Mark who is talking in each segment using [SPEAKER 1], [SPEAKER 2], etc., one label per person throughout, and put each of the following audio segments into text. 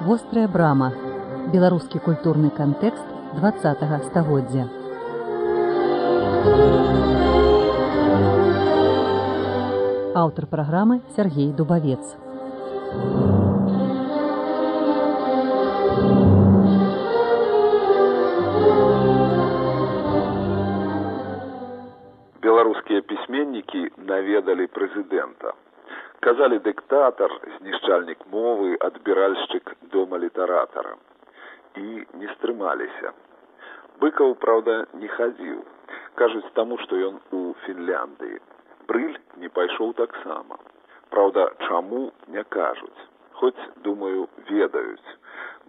[SPEAKER 1] Вострая брама. Беларускі культурны кантэкст 20 стагоддзя. Аўтар праграмы Сергей Дубавец.
[SPEAKER 2] Беларускія пісьменнікі наведалі прэзідэнта. Казалі дыктатар, знішчальнік мовы, адбіральшчык дома літаратара. І не стрымаліся. Быкаў, праўда, не хадзіў. Кажуць таму, што ён у Фінляндыі. Брыль не пайшоў таксама. Праўда, чаму не кажуць. Хоць, думаю, ведаюць.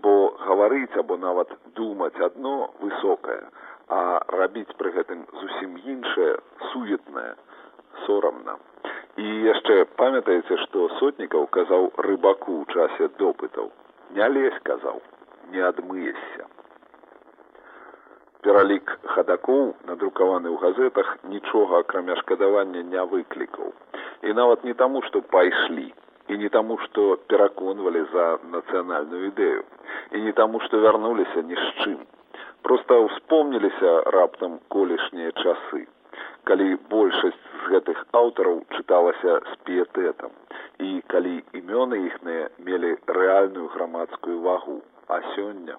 [SPEAKER 2] Бо гаварыць або нават думаць адно высокае, а рабіць пры гэтым зусім іншае суетнае сорамна. І яшчэ памятаеце што сотнікаў казаў рыбаку ў часе допытаў. Не лезь казаў не адмыешся пералік хадакоў надрукаваны ў газетах нічога акрамя шкадавання не выклікаў. І нават не таму што пайшлі і не таму што пераконвалі за нацыянальную ідэю і не таму што вярнуліся ні з чым. Просто ўспомніліся раптам колішнія часы калі большасць з гэтых аўтараў чыталася з піетэтам і калі імёны іхныя мелі рэальную грамадскую вагу. А сёння?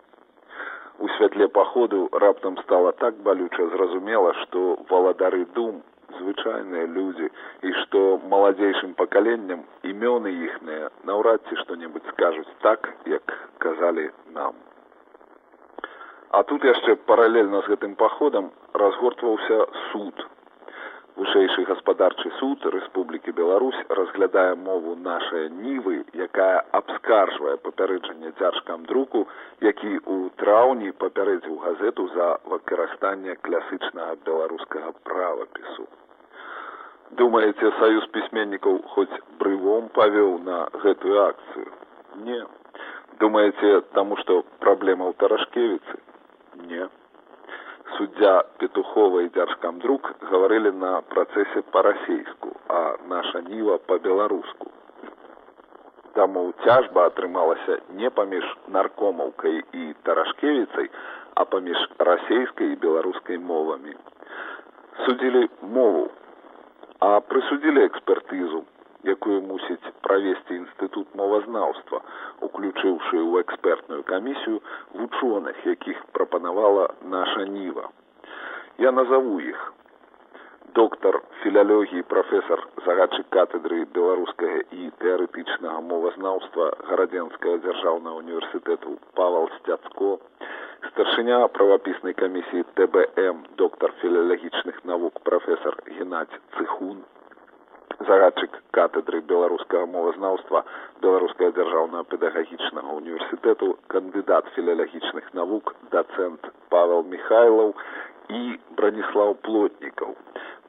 [SPEAKER 2] У святле паходу раптам стала так балюча зразумела што валадары дум звычайныя людзі і што маладзейшым пакаленням імёны іхныя наўрад ці што-небудзь скажуць так як казалі нам. А тут яшчэ паралельна з гэтым паходам разгортваўся суд. Вышэйшы гаспадарчы суд Рэспублікі Беларусь разглядае мову нашай нівы, якая абскаржвае папярэджанне цяжкам друку, які ў траўні папярэдзіў газету за выкарыстанне класычнага беларускага правапісу. Думаеце, саюз пісьменнікаў хоць брывом павёў на гэтую акцыю? Не. Думаеце, таму што праблема ў таражкевіцы? Не. Суддзя Петухова і дзяржкамдрук гаварылі на працэсе па-расейску, а наша ніва па-беларуску. Таму цяжба атрымалася не паміж наркомаўкай і таражкевіцай, а паміж расейскай і беларускай мовамі. Судзілі мову, а прысудзілі экспертызу, якую мусіць правесці інстытут мовазнаўства, уключыўшы ў экспертную камісію вучоных, якіх прапанавала наша ніва. Я назову іх. Доктар філялогіі прафесор загадчык катедры беларускага і тэарэтычнага мовазнаўства гарадзенскага дзяржаўнага універсітэту Павал Сцяцко, старшыня правапіснай камісіі ТБМ доктар філалагічных навук прафесор Геннадзь Цыхун, загадчык катедры беларускага мовазнаўства беларускага дзяржаўнага педагагічнага універсітэту кандыдат філалагічных навук дацэнт павел михайлаў і браніслаў плотнікаў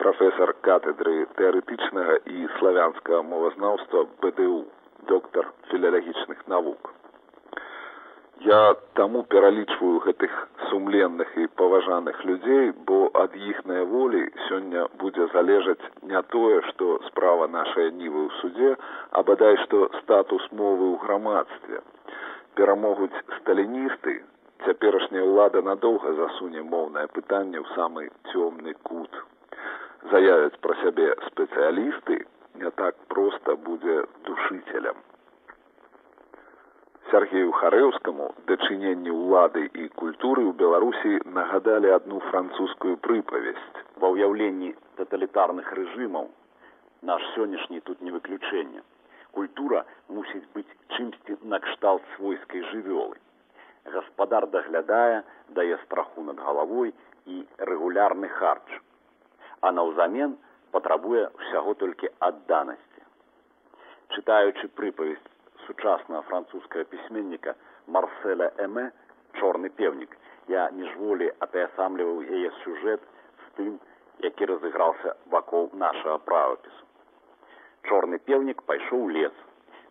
[SPEAKER 2] прафесор катедры тэарэтычнага і славянскага мовазнаўства бДУ доктар філалагічных навук Я таму пералічваю гэтых сумленных і паважаных людзей, бо ад іхнай волі сёння будзе залежаць не тое, што справа нашай нівы ў судзе, а бадай што статус мовы ў грамадстве. Перамогуць сталіністы, цяперашняя ўлада надоўга засуне моўнае пытанне ў самы цёмны кут. Заявяць пра сябе спецыялісты не так проста будзе душителям. Сергею Харэўскаму дачыненні ўлады і культуры ў Беларусі нагадалі адну французскую прыпавесць.
[SPEAKER 3] Ва ўяўленні таталітарных рэжымаў наш сённяшні тут не выключэнне. Культура мусіць быць чымсьці накшталт свойскай жывёлы. Гаспадар даглядае, дае страху над галавой і рэгулярны харч. А наўзамен патрабуе ўсяго толькі адданасці. Чытаючы прыпавесць сучаснага французскага пісьменніка марселя эме чорны пеўнік я міжволі атаясамліваў яе сюжэт з тым які разыграўся вакол нашага правапісу. Чорны пеўнік пайшоў лес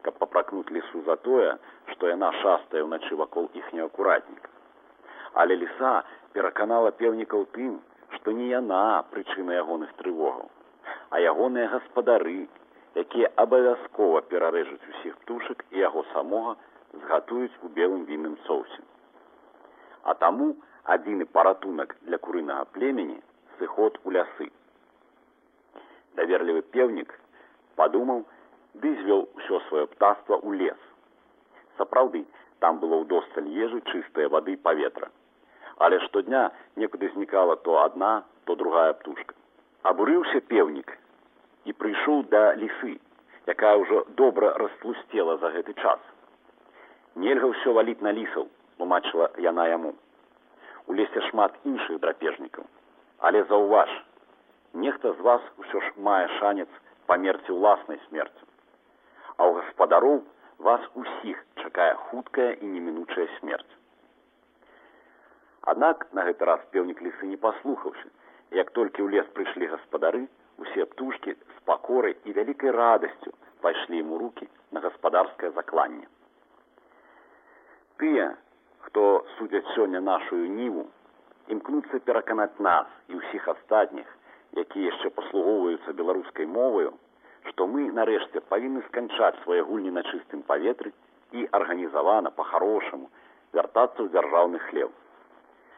[SPEAKER 3] каб папракнуць лесу за тое што яна шастае ўначы вакол іхняго акуратніка але ліса пераканала пеўнікаў тым што не яна прычына ягоных трывогаў а ягоныя гаспадары якія абавязкова перарэжуць усіх птушак і яго самога згатуюць у белым вінным соусе. А таму адзіны паратунак для курынага племені сыход у лясы. Даверлівы пеўнік падумаў ды звёў усё сваё птаства ў лес. Сапраўды, там было ўдосталь ежы чыстыя вады паветра. Але штодня некуды знікала то адна, то другая птушка. Абурыўся пеўнік і прыйшоў да лісы, якая ўжо добра растлусцела за гэты час. Нельга ўсё валіць на лісаў, тлумачыла яна яму. У лесе шмат іншых драпежнікаў, але заўваж, нехта з вас усё ж мае шанец памерці ўласнай смерцю. А ў гаспадароў вас усіх чакае хуткая і немінучая смерць. Аднак на гэты раз пеўнік лісы не паслухаўся, як толькі ў лес прыйшлі гаспадары, усе птушкі з пакорай і вялікай радасцю пайшлі ему руки на гаспадарскае закланне. Тыя, хто судзяць сёння нашую ніву, імкнуцца пераканаць нас і ўсіх астатніх, якія яшчэ паслугоўваюцца беларускай моваю, што мы нарэшце павінны сканчаць свае гульні на чыстым паветры і арганізавана па-харошаму вяртацца ў дзяржаўны хлеў.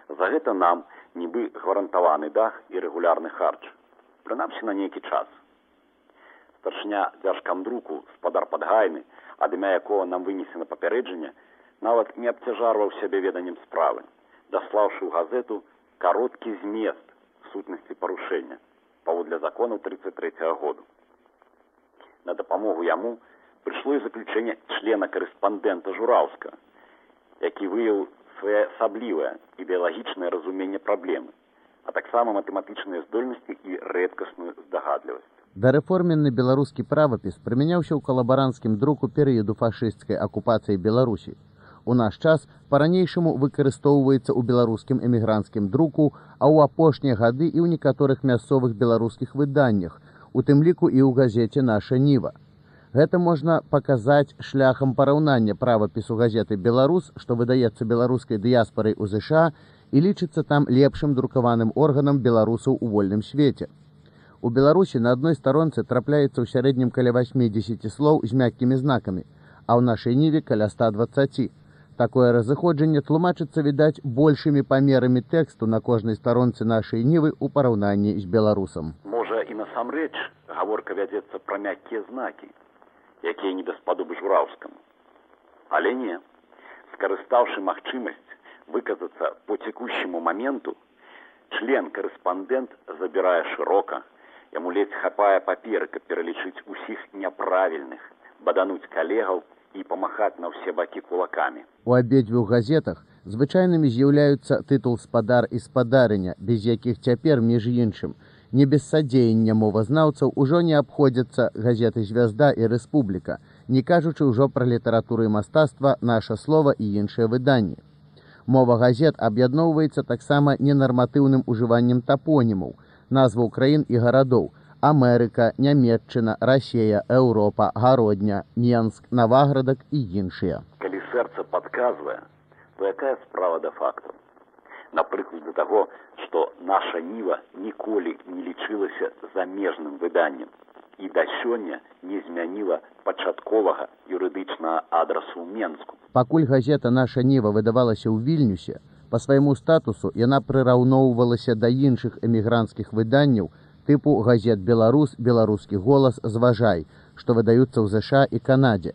[SPEAKER 3] За гэта нам нібы гарантаваны дах і рэгулярны харч, прынамсі на нейкі час. Старшня дзяржкамдруку спадар падгайны, ад імя якога нам вынесена папярэджанне, нават не абцяжарваў сябе веданнем справы, даслаўшы ў газету кароткі змест сутнасці парушэння паводле закону 33 -го году на дапамогу яму прыйшло і заключэнне члена корэспандэнта жураўска які выяў своеасаблівае ідэалагічнае разуменне праблемы а таксама матэматычныя здольнасці і рэдкасную здагадлівасць
[SPEAKER 4] дарэформенны беларускі правапіс прымяняўся ў калабаранцкім друку перыяду фашысцкай акупацыі беларусі у наш час па-ранейшаму выкарыстоўваецца ў беларускім эмігранцкім друку а ў апошнія гады і ў некаторых мясцовых беларускіх выданнях у тым ліку і ў газеце наша ніва. Гэта можна паказаць шляхам параўнання правапісу газеты беларус, што выдаецца беларускай дыяспорай у ЗША і лічыцца там лепшым друкаваным органам беларусаў у вольным свеце. У беларусі на адной старонцы трапляецца ў сярэднім каля 80 слоў з мяккімі знакамі, а ў нашай ніве каля 120. Такое разыходжанне тлумачыцца відаць большымі памерамі тэксту на кожнай старонцы нашай нівы ў параўнанні з беларусам
[SPEAKER 3] і насамрэч гаворка вядзецца пра мяккія знакі, якія не даспадобы жураўскаму. Але не, скарыстаўшы магчымасць выказацца по цекущему моменту, член корэспандэнт забірае шырока, яму ледзь хапае паперы, каб пералічыць усіх няправільных, бадануць калегаў і памахаць на ўсе бакі кулакамі.
[SPEAKER 4] У абедзвюх газетах звычайнымі з'яўляюцца тытул спадар і спадарыня, без якіх цяпер між іншым, не без садзеяння мовазнаўцаў ужо не абходзяцца газеты звязда і рэспубліка не кажучы ўжо пра літаратуры і мастацтва наша слова і іншыя выданні мова газет аб'ядноўваецца таксама ненарматыўным ужываннем тапонімаў назваў краін і гарадоў Амерыка, нямметчына, Расія, Еўропа, гародня, Менск, Наваградак і іншыя.
[SPEAKER 3] Калі сэрца падказвае, то якая справа да факту? Напрыклад да таго, што наша ніва ніколі не лічылася замежным выданнем і да сёння не змяніла пачатковага юрыдычнага адрасу ў менску
[SPEAKER 4] пакуль газета наша ніва выдавалася ў вільнюсе по свайму статусу яна прыраўноўвалася да іншых эмігранцкіх выданняў тыпу газет беларус беларускі голас зважай што выдаюцца ў ЗША і канадзе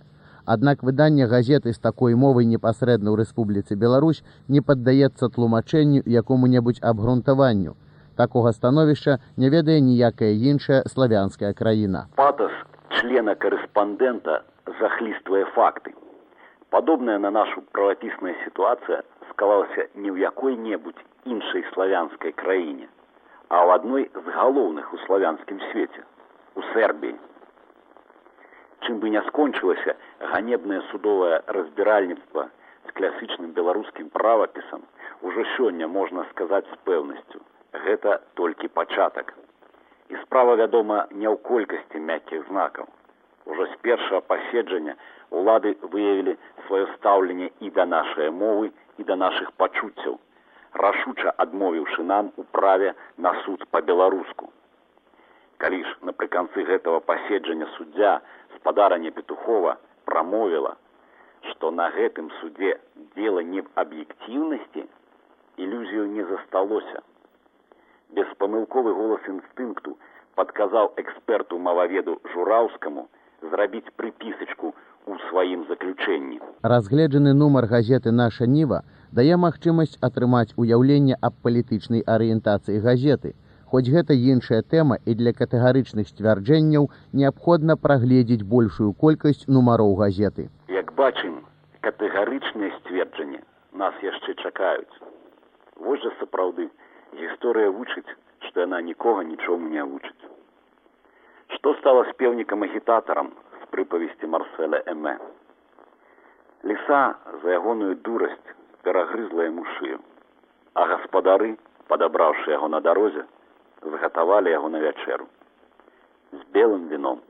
[SPEAKER 4] Аднак выданне газеты з такой мовай непасрэдна ў Рэспубліцы Беларусь не паддаецца тлумачэнню якому-небудзь абгрунтаванню. Такога становішча не ведае ніякая іншая славянская краіна.
[SPEAKER 3] Патас члена корэспандэнта захліствае факты. Падобная на нашу правапісная сітуацыя склалася не ў якой-небудзь іншай славянскай краіне, а ў адной з галоўных у славянскім свеце у Сербіі чым бы не скончылася ганебнае судовае разбіральніцтва з класычным беларускім правапісам ужо сёння можна сказаць з пэўнасцю гэта толькі пачатак. І справа вядома не ў колькасці мяккіх знакаў. Ужо з першага паседжання улады выявілі сваё стаўленне і да нашай мовы і да нашых пачуццяў рашуча адмовіўшы нам у праве на суд па-беларуску. Калі ж напрыканцы гэтага паседжання суддзя спадарання петухова прамовіла что на гэтым суде дело не объективности, иллюзию не засталося. Беспомылковый голос инстинкту подказал эксперту-малаведу Жураўскому зрабіць прыпісачку у сваім заключэнні.
[SPEAKER 4] Разгледжаны нумар газеты наша ніва дае магчымасць атрымаць уяўленне аб палітычнай арыентацыі газеты. Хоць гэта іншая тэма і для катэгарычных сцвярджэнняў неабходна прагледзець большую колькасць нумароў газеты.
[SPEAKER 3] Як бачым, катэгарычныя сцверджанні нас яшчэ чакаюць. Вось жа сапраўды гісторыя вучыць, што яна нікога нічому не вучыць. Што стала спеўнікам агітатарам з прыпавесці Марселя Эме? Ліса за ягоную дурасць перагрызла яму шыю, а гаспадары, падабраўшы яго на дарозе, згатавалі яго на вячэру з белым віном.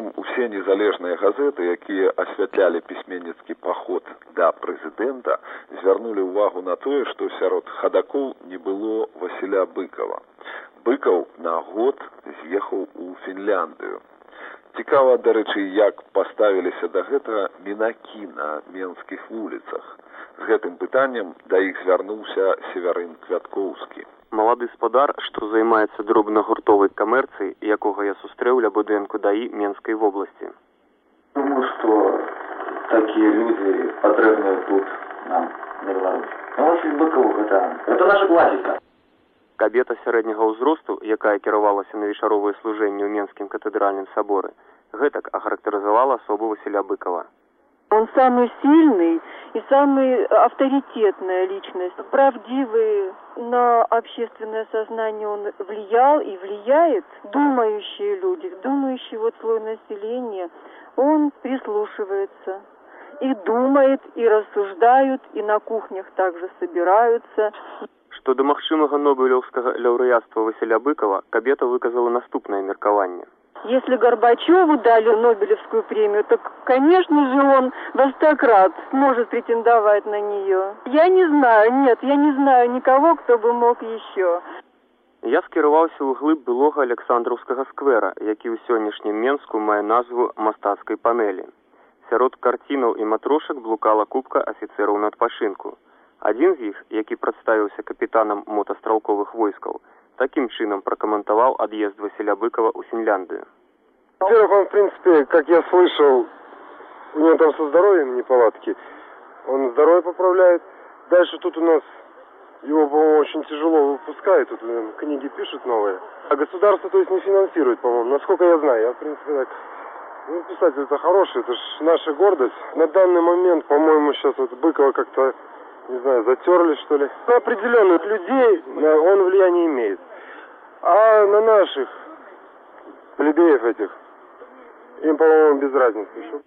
[SPEAKER 2] Часам усе незалежныя газеты, якія асвятлялі пісьменніцкі паход да прэзідэнта, звярнулі ўвагу на тое, што сярод хадакоў не было Васіля быкова. Быкаў на год з'ехаў у Фінляндыю. Цікава, дарэчы, як паставіліся да гэтага мінакі на менскіх вуліцах. З гэтым пытаннем да іх звярнуўся северын квяткоўскі.
[SPEAKER 5] Малады спадар, што займаецца дробнагуртовай камерцыяй, якога я сустрэў ля будынку даі менскай вобласці.
[SPEAKER 6] Думаю, што такія людзі патрэбныя тут нам на Быкаў гэта гэта наша класіка.
[SPEAKER 5] Кабета сярэдняга ўзросту, якая кіравалася на вечаровыя служэнні ў менскім катэдральным саборы, гэтак ахарактарызавала асобу Васіля Быкова.
[SPEAKER 7] Он самый сильный и самый авторитетная личность, правдивый на общественное сознание он влиял и влияет. Думающие люди, думающий вот слой населения, он прислушивается и думает, и рассуждают, и на кухнях также собираются.
[SPEAKER 5] Што да магчымага нобелеўскага лаўрэатства Васіля Быкова кабета выказала наступнае меркаванне.
[SPEAKER 7] Если Горбачеву дали Нобелевскую премию, то, конечно же, он востократ может претендовать на нее. Я не знаю, нет, я не знаю никого, кто бы мог еще.
[SPEAKER 5] Я скіраваўся ў глыб былога александраўскага сквера, які ў сённяшнім менску мае назву мастацкай панелі. Сярод карцінаў і матрошак блукала кубка афіцэраў на адпачынку. Адзін з іх, які прадставіўся капітанам мотастралковых войскаў, таким чином прокомментовал отъезд Василя Быкова у Финляндию.
[SPEAKER 8] Во-первых, он, в принципе, как я слышал, у него там со здоровьем неполадки. Он здоровье поправляет. Дальше тут у нас его, по-моему, очень тяжело выпускают. Тут он книги пишет новые. А государство, то есть, не финансирует, по-моему. Насколько я знаю, я, в принципе, так... Ну, писатель это хороший, это же наша гордость. На данный момент, по-моему, сейчас вот Быкова как-то, не знаю, затерли, что ли. На определенных людей он влияние имеет. А на наших плебеев этих им, по-моему, без разницы.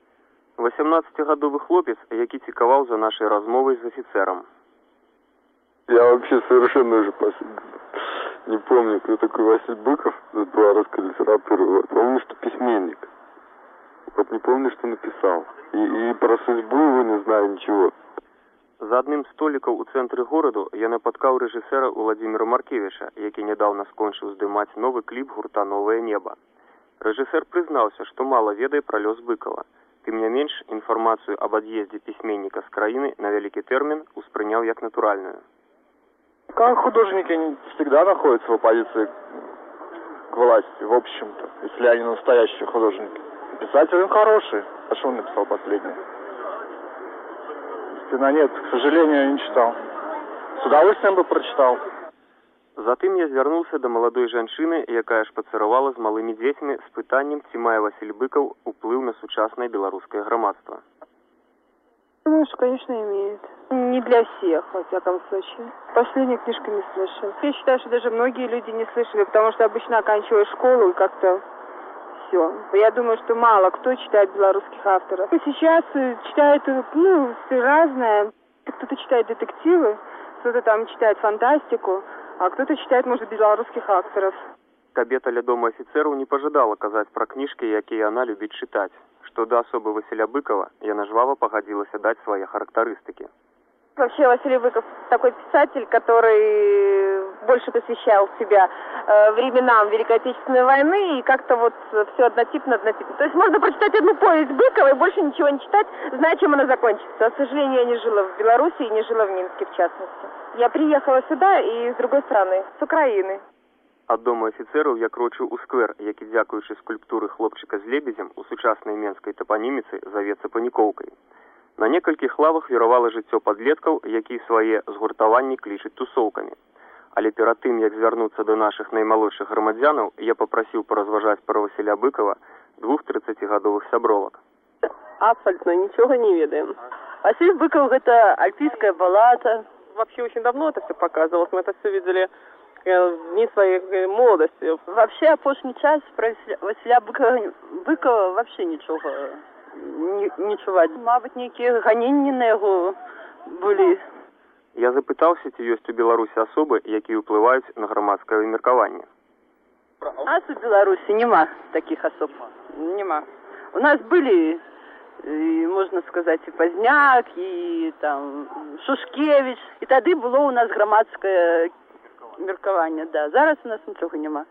[SPEAKER 5] 18-гадовы хлопец, які цікаваў за нашай размовай з офіцером.
[SPEAKER 8] Я вообще совершенно уже не помню, кто такой Василий Быков из белорусской литературы. Вот. Помню, что письменник. Вот не помню, что написал. И, и про судьбу его не знаю ничего.
[SPEAKER 5] За адным столікаў у цэнтры гораду я напаткаў рэжысэра Владзіміра Маркевіча, які нядаўна скончыў здымаць новы кліп гурта новае неба. Рэжысэр прызнаўся, што мала ведае пра лёс быкова. Тым не менш інфармацыю аб ад'ездзе пісьменніка з краіны на вялікі тэрмін успрыняў як натуральную.
[SPEAKER 8] Как художники всегда находятся в оппозиции к власти, в общем-то, если они настоящие художники. Писатель он хороший. А что он написал последний? Стена нет, к сожалению, я не читал. С удовольствием бы прочитал.
[SPEAKER 5] Затым я звярнуўся да маладой жанчыны, якая шпацыравала з малымі дзецьмі з пытаннем, ці мае Васіль быкаў уплыў на сучаснае беларускае грамадства.
[SPEAKER 9] Думаю, что, конечно, имеет. Не для всех, во всяком случае. Последнюю книжку не слышал. Я считаю, что даже многие люди не слышали, потому что обычно оканчиваешь школу и как-то все. Я думаю, что мало кто читает белорусских авторов. И сейчас э, читают, э, ну, все разное. Кто-то читает детективы, кто-то там читает фантастику, а кто-то читает, может, белорусских авторов.
[SPEAKER 5] Кабета ля дома афіцэраў не пажадала казаць пра кніжкі, якія яна любіць чытаць. Што да асобы Васіля быкова яна жвава пагадзілася даць свае характарыстыкі.
[SPEAKER 9] Вообще Василий Быков такой писатель, который больше посвящал себя э, временам Великой Отечественной войны и как-то вот все однотипно, однотипно. То есть можно прочитать одну повесть Быкова и больше ничего не читать, зная, чем она закончится. К сожалению, я не жила в Беларуси и не жила в Минске, в частности. Я приехала сюда и с другой стороны, с Украины.
[SPEAKER 5] Ад дома афіцэраў я крочу ў сквер, які дзякуючы скульптуры хлопчыка з лебедзем у сучаснай менскай тапаніміцы завецца панікоўкай. На некалькіх лавах віравала жыццё падлеткаў, які свае згуртаванні клічуць тусоўкамі. Але перад тым, як звярнуцца да нашых наймалодшых грамадзянаў, я папрасіў паразважаць пра Васіля быкова двух тридцатигадовых сябровак.
[SPEAKER 10] Абсолютно ничего не ведаем. Василий Быков это альпийская баллада. Вообще очень давно это все показывалось. Мы это все видели э, в дни своей э, молодости. Вообще, опошний час про Василя- Быкова, Быкова вообще нічого не, не чуваць. Мабыць, нейкія ганенні на яго былі.
[SPEAKER 5] Я запытаўся, ці ёсць у Беларусі асобы, якія ўплываюць на грамадскае меркаванне.
[SPEAKER 10] Нас у Беларусі няма таких особ. Нема. У нас были, і, можна сказаць, і Пазняк, і там Шушкевич. І тады было у нас грамадскае меркаванне. Да. Зараз у нас нічога няма.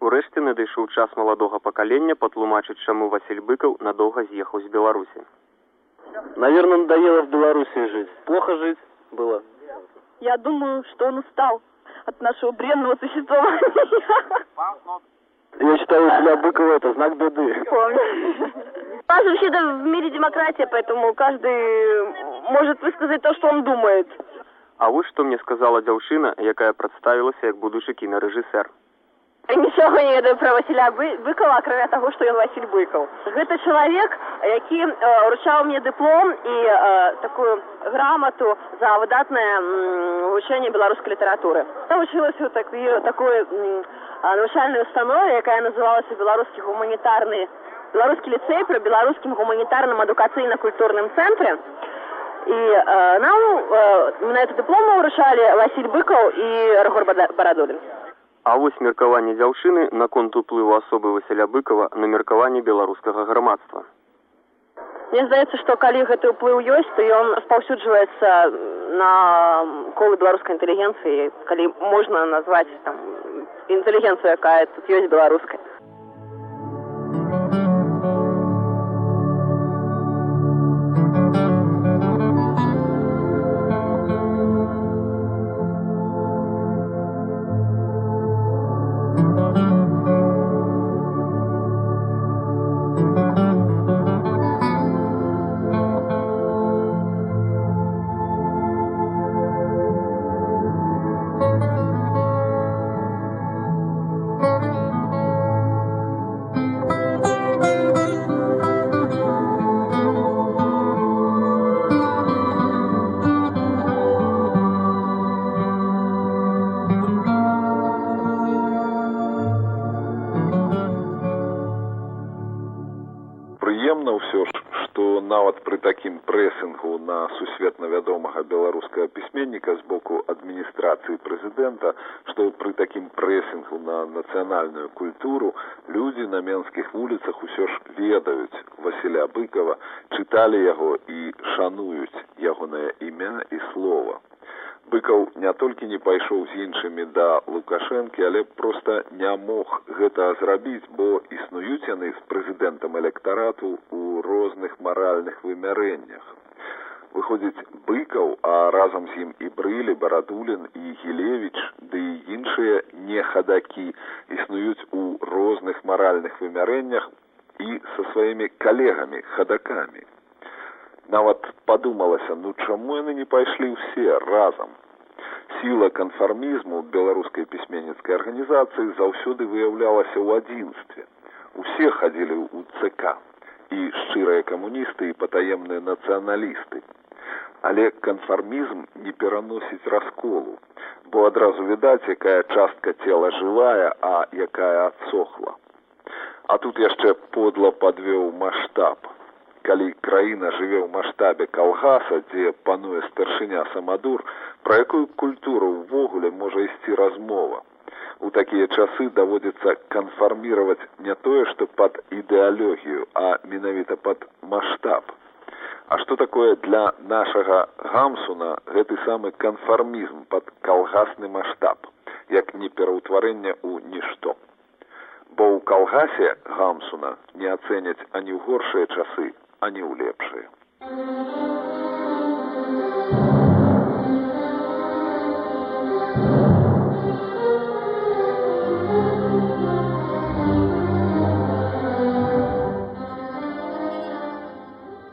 [SPEAKER 5] Урэшце надышоў час маладога пакалення патлумачыць, чаму Васіль быкаў надоўга з'ехаў з Беларусі.
[SPEAKER 11] Наверное, надоело в Беларуси жить. Плохо жить было.
[SPEAKER 10] Я думаю, что он устал от нашего бренного существования.
[SPEAKER 11] Я считаю, Василя Быкова это знак беды.
[SPEAKER 10] У нас вообще-то в мире демократия, поэтому каждый может высказать то, что он думает.
[SPEAKER 5] А вось што мне сказала дзяўчына, якая прадставілася як будучы кінарэжысэр.
[SPEAKER 10] Нічога не ведаю пра Васіля Бы- Быкова, акрамя таго, што ён Васіль Быкаў. Гэта чалавек, які э, уручаў мне дыплом і э, такую грамату за выдатнае м, вывучэнне беларускай літаратуры. Я вучылася ў такі, такой а, навучальнай установе, якая называлася беларускі гуманітарны беларускі ліцэй пры беларускім гуманітарным адукацыйна-культурным цэнтры. І э, нам э, на эту дыплому уручалі Васіль Быкаў і Рагор Барадулін.
[SPEAKER 5] А вось меркаванне дзяўчыны наконт уплыву асобы Васіля быкова на меркаванне беларускага грамадства.
[SPEAKER 10] Мне здаецца, што калі гэты ўплыў ёсць, то ён распаўсюджваецца на колы беларускай інтэлігенцыі, калі можна назваць інтэлігенцыю, якая тут ёсць беларускай.
[SPEAKER 2] Пісьменніка з боку адміністрацыі прэзідэнта, што пры такім прэсінгу на нацыянальную культуру людзі на менскіх вуліцах усё ж ведаюць Васіля быкова, чыталі яго і шануюць ягонае імя і слова. Быкаў не толькі не пайшоў з іншымі да лукашэнкі, але проста не мог гэта зрабіць, бо існуюць яны з прэзідэнтам электарату ў розных маральных вымярэннях. Выходзіць быкаў, а разам з ім і брылі барадулін і гілевіч ды і іншыя не хадакі існуюць у розных маральных вымярэннях і са сваімі калегамі хадакамі. Нават падумалася, ну чаму яны не пайшлі ўсе разам. Сіла канфармізму беларускай пісьменніцкай арганізацыі заўсёды выяўлялася ў адзінстве. Усе хадзілі ў ЦК і шчырыя камуністы і патаемныя нацыяналісты. Але канфармізм не пераносіць расколу, бо адразу відаць, якая частка цела жывая, а якая адсохла. А тут яшчэ подла падвёў маштаб. Калі краіна жыве ў маштабе калгаса, дзе пануе старшыня самадур, пра якую культуру ўвогуле можа ісці размова. У такія часы даводзіцца канфарміраваць не тое, што пад ідэалогію, а менавіта пад маштаб. А што такое для нашага гамсуна гэты самы канфармізм пад калгасны маштаб, як не пераўтварэнне ў нішто бо ў калгасе гамсуна не ацэняць ані ў горшыя часы ані ў лепшыя